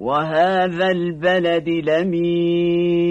وهذا البلد لمين